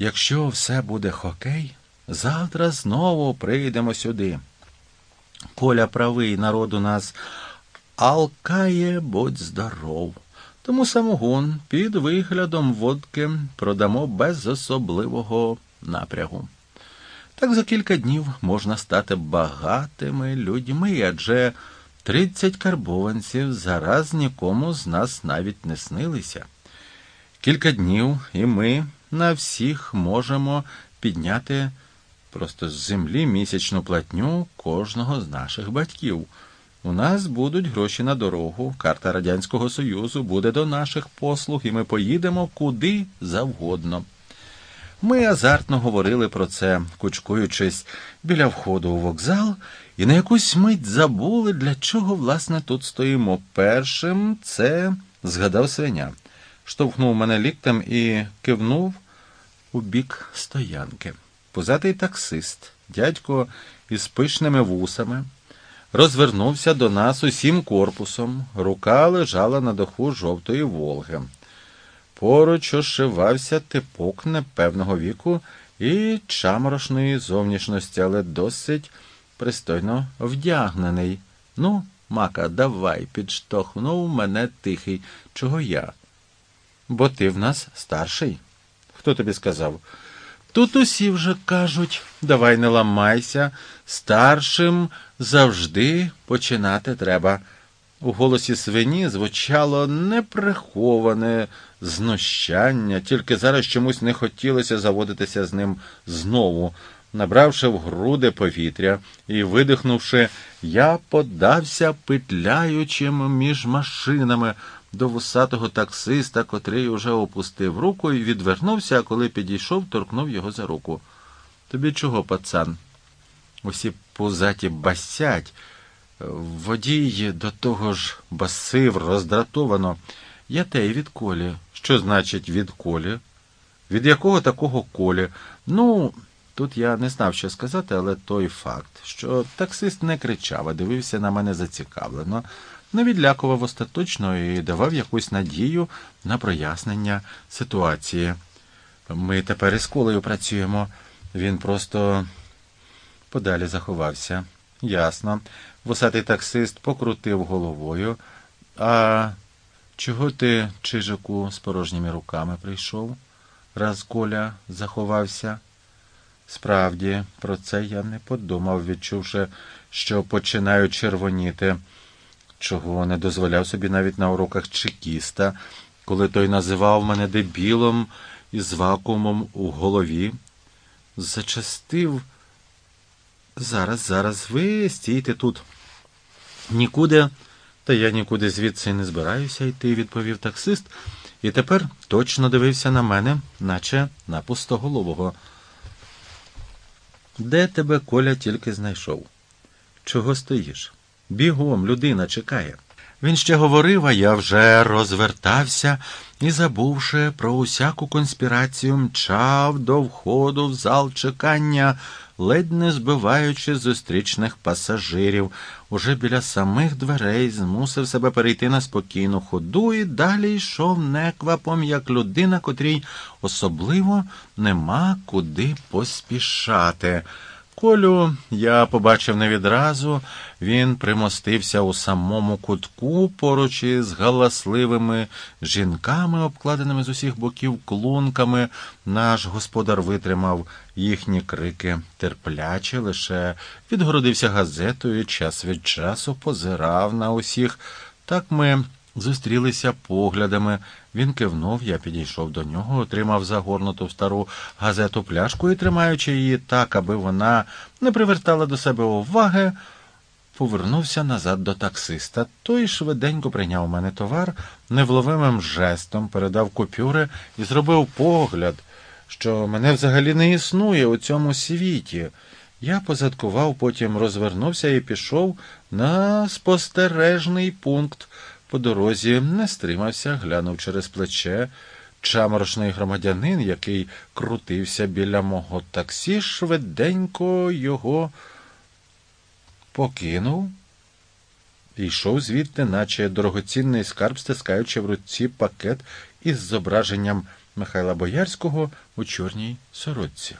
якщо все буде хокей, завтра знову прийдемо сюди. Коля правий народ у нас алкає, будь здоров. Тому самогон під виглядом водки продамо без особливого напрягу. Так за кілька днів можна стати багатими людьми, адже тридцять карбованців зараз нікому з нас навіть не снилися. Кілька днів, і ми на всіх можемо підняти просто з землі місячну платню кожного з наших батьків. У нас будуть гроші на дорогу, карта Радянського Союзу буде до наших послуг, і ми поїдемо куди завгодно. Ми азартно говорили про це, кучкуючись біля входу у вокзал, і на якусь мить забули, для чого, власне, тут стоїмо. Першим це згадав свиня, штовхнув мене ліктем і кивнув у бік стоянки. Позатий таксист, дядько із пишними вусами, розвернувся до нас усім корпусом, рука лежала на даху жовтої Волги. Поруч ошивався типок непевного віку і чаморошної зовнішності, але досить пристойно вдягнений. Ну, мака, давай, підштовхнув мене тихий. Чого я? Бо ти в нас старший. Хто тобі сказав? Тут усі вже кажуть, давай не ламайся, старшим завжди починати треба. У голосі свині звучало неприховане знущання, тільки зараз чомусь не хотілося заводитися з ним знову. Набравши в груди повітря і видихнувши, я подався петляючим між машинами до вусатого таксиста, котрий уже опустив руку і відвернувся, а коли підійшов, торкнув його за руку. Тобі чого, пацан? Усі пузаті басять. Водій до того ж басив роздратовано. Я те й від колі. Що значить від колі? Від якого такого колі? Ну, тут я не знав, що сказати, але той факт, що таксист не кричав, а дивився на мене зацікавлено, не відлякував остаточно і давав якусь надію на прояснення ситуації. Ми тепер із колею працюємо. Він просто подалі заховався. Ясно. Вусатий таксист покрутив головою. А чого ти, Чижику, з порожніми руками прийшов? раз Коля заховався. Справді, про це я не подумав, відчувши, що починаю червоніти, чого не дозволяв собі навіть на уроках чекіста, коли той називав мене дебілом із вакуумом у голові. Зачастив. Зараз, зараз, ви стійте тут. Нікуди, та я нікуди звідси не збираюся йти, відповів таксист, і тепер точно дивився на мене, наче на пустоголового. Де тебе Коля тільки знайшов? Чого стоїш? Бігом, людина чекає. Він ще говорив, а я вже розвертався і, забувши про усяку конспірацію, мчав до входу в зал чекання, ледь не збиваючи зустрічних пасажирів. Уже біля самих дверей змусив себе перейти на спокійну ходу і далі йшов неквапом, як людина, котрій особливо нема куди поспішати. Колю я побачив не відразу, він примостився у самому кутку поруч із галасливими жінками, обкладеними з усіх боків клунками. Наш господар витримав їхні крики терпляче, лише відгородився газетою, час від часу позирав на усіх. Так ми. Зустрілися поглядами. Він кивнув, я підійшов до нього, отримав загорнуту в стару газету пляшку і, тримаючи її так, аби вона не привертала до себе уваги, повернувся назад до таксиста. Той швиденько прийняв у мене товар, невловимим жестом передав купюри і зробив погляд, що мене взагалі не існує у цьому світі. Я позадкував, потім розвернувся і пішов на спостережний пункт. По дорозі не стримався, глянув через плече. Чаморошний громадянин, який крутився біля мого таксі, швиденько його покинув і йшов звідти, наче дорогоцінний скарб, стискаючи в руці пакет із зображенням Михайла Боярського у чорній сорочці.